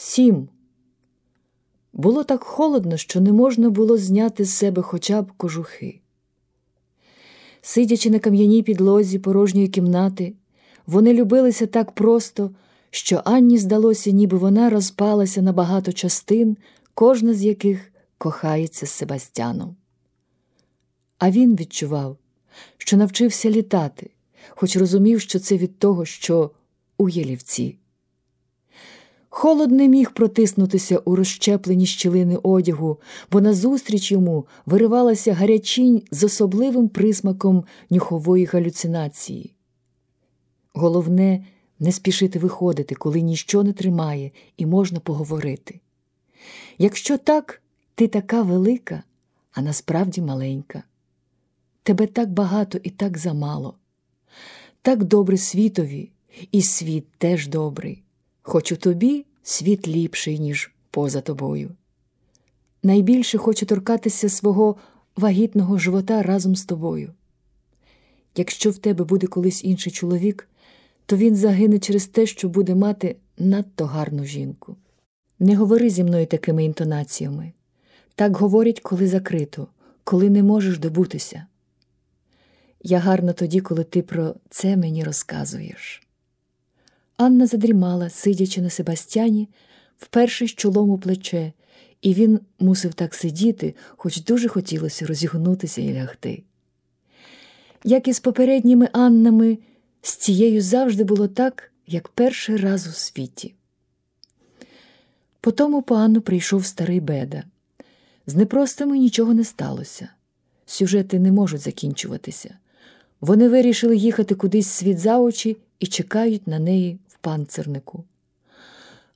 Сім. Було так холодно, що не можна було зняти з себе хоча б кожухи. Сидячи на кам'яній підлозі порожньої кімнати, вони любилися так просто, що Анні здалося, ніби вона розпалася на багато частин, кожна з яких кохається з Себастьяном. А він відчував, що навчився літати, хоч розумів, що це від того, що у ялівці. Холод не міг протиснутися у розщеплені щілини одягу, бо назустріч йому виривалася гарячінь з особливим присмаком нюхової галюцинації. Головне не спішити виходити, коли ніщо не тримає, і можна поговорити. Якщо так, ти така велика, а насправді маленька. Тебе так багато і так замало. Так добре світові, і світ теж добрий, хоч у тобі світ ліпший, ніж поза тобою. Найбільше хочу торкатися свого вагітного живота разом з тобою. Якщо в тебе буде колись інший чоловік, то він загине через те, що буде мати надто гарну жінку. Не говори зі мною такими інтонаціями. Так говорять, коли закрито, коли не можеш добутися. Я гарна тоді, коли ти про це мені розказуєш. Анна задрімала, сидячи на Себастьяні, вперше з чолом у плече, і він мусив так сидіти, хоч дуже хотілося розігнутися і лягти. Як і з попередніми Аннами, з цією завжди було так, як перший раз у світі. Потому по Анну прийшов старий беда. З непростими нічого не сталося. Сюжети не можуть закінчуватися. Вони вирішили їхати кудись світ за очі і чекають на неї панцирнику.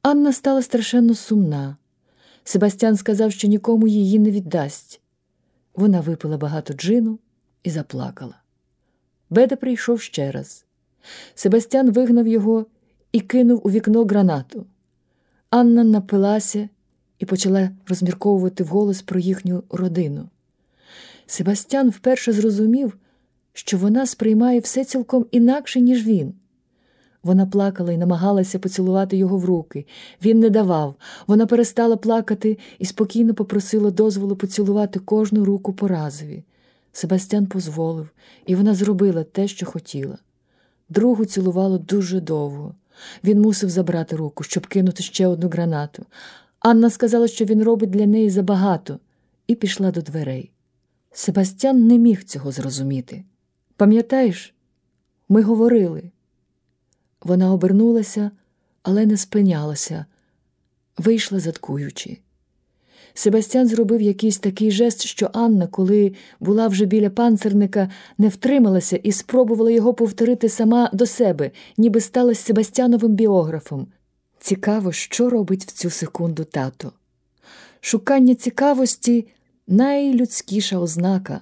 Анна стала страшенно сумна. Себастьян сказав, що нікому її не віддасть. Вона випила багато джину і заплакала. Беда прийшов ще раз. Себастьян вигнав його і кинув у вікно гранату. Анна напилася і почала розмірковувати вголос про їхню родину. Себастьян вперше зрозумів, що вона сприймає все цілком інакше, ніж він. Вона плакала і намагалася поцілувати його в руки. Він не давав. Вона перестала плакати і спокійно попросила дозволу поцілувати кожну руку по разові. Себастьян дозволив, і вона зробила те, що хотіла. Другу цілувало дуже довго. Він мусив забрати руку, щоб кинути ще одну гранату. Анна сказала, що він робить для неї забагато, і пішла до дверей. Себастьян не міг цього зрозуміти. Пам'ятаєш, ми говорили. Вона обернулася, але не спинялася, вийшла заткуючи. Себастьян зробив якийсь такий жест, що Анна, коли була вже біля панцерника, не втрималася і спробувала його повторити сама до себе, ніби стала Себастьяновим біографом. Цікаво, що робить в цю секунду тато. Шукання цікавості найлюдськіша ознака.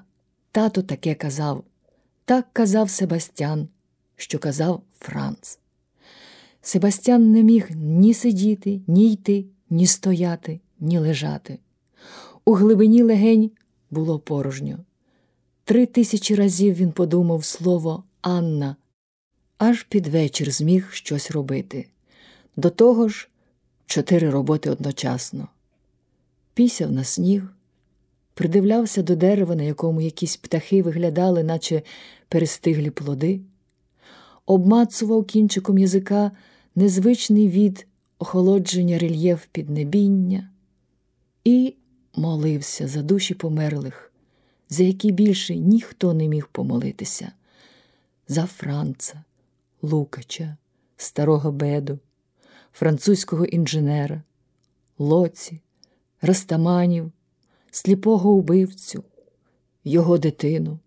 Тато таке казав. Так казав Себастьян, що казав Франц. Себастьян не міг ні сидіти, ні йти, ні стояти, ні лежати. У глибині легень було порожньо. Три тисячі разів він подумав слово Анна, аж під вечір зміг щось робити. До того ж, чотири роботи одночасно. Пісяв на сніг, придивлявся до дерева, на якому якісь птахи виглядали, наче перестиглі плоди, обмацував кінчиком язика незвичний від охолодження рельєф піднебіння і молився за душі померлих, за які більше ніхто не міг помолитися, за Франца, Лукача, старого беду, французького інженера, лоці, Растаманів, сліпого убивцю, його дитину,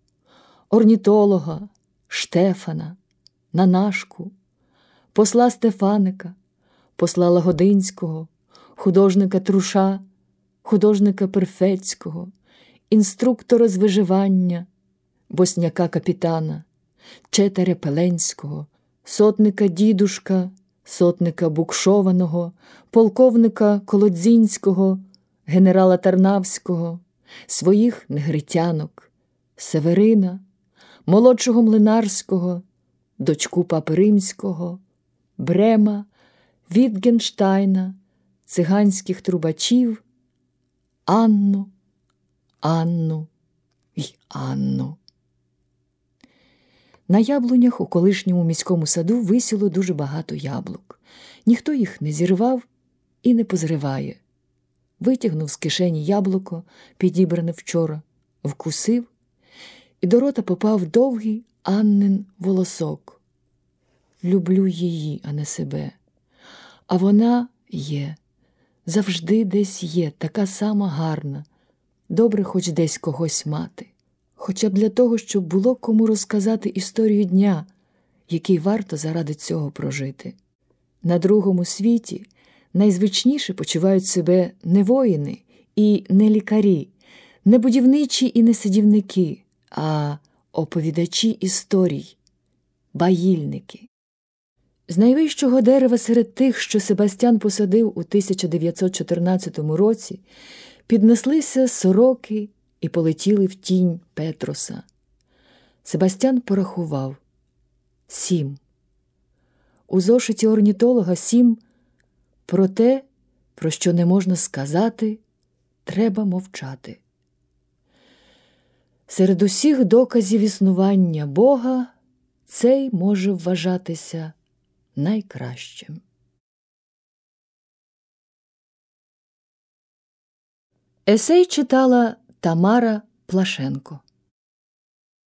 орнітолога, Штефана, Нанашку, посла Стефаника, посла Лагодинського, художника Труша, художника Перфецького, інструктора з виживання, босняка капітана, четаря Пеленського, сотника дідушка, сотника Букшованого, полковника Колодзінського, генерала Тарнавського, своїх негритянок, Северина, молодшого Млинарського, дочку Папи Римського, Брема, Вітгенштайна, циганських трубачів, Анну, Анну й Анну. На яблунях у колишньому міському саду висіло дуже багато яблук. Ніхто їх не зірвав і не позриває. Витягнув з кишені яблуко, підібране вчора, вкусив, і до рота попав довгий Аннин волосок. Люблю її, а не себе. А вона є, завжди десь є, така сама гарна, добре хоч десь когось мати хоча б для того, щоб було кому розказати історію дня, який варто заради цього прожити. На другому світі найзвичніше почувають себе не воїни і не лікарі, не будівничі і не сидівники, а оповідачі історій, баїльники. З найвищого дерева серед тих, що Себастьян посадив у 1914 році, піднеслися сороки і полетіли в тінь Петроса. Себастьян порахував сім. У зошиті орнітолога сім про те, про що не можна сказати, треба мовчати. Серед усіх доказів існування Бога цей може вважатися найкращим. Есей читала Тамара Плашенко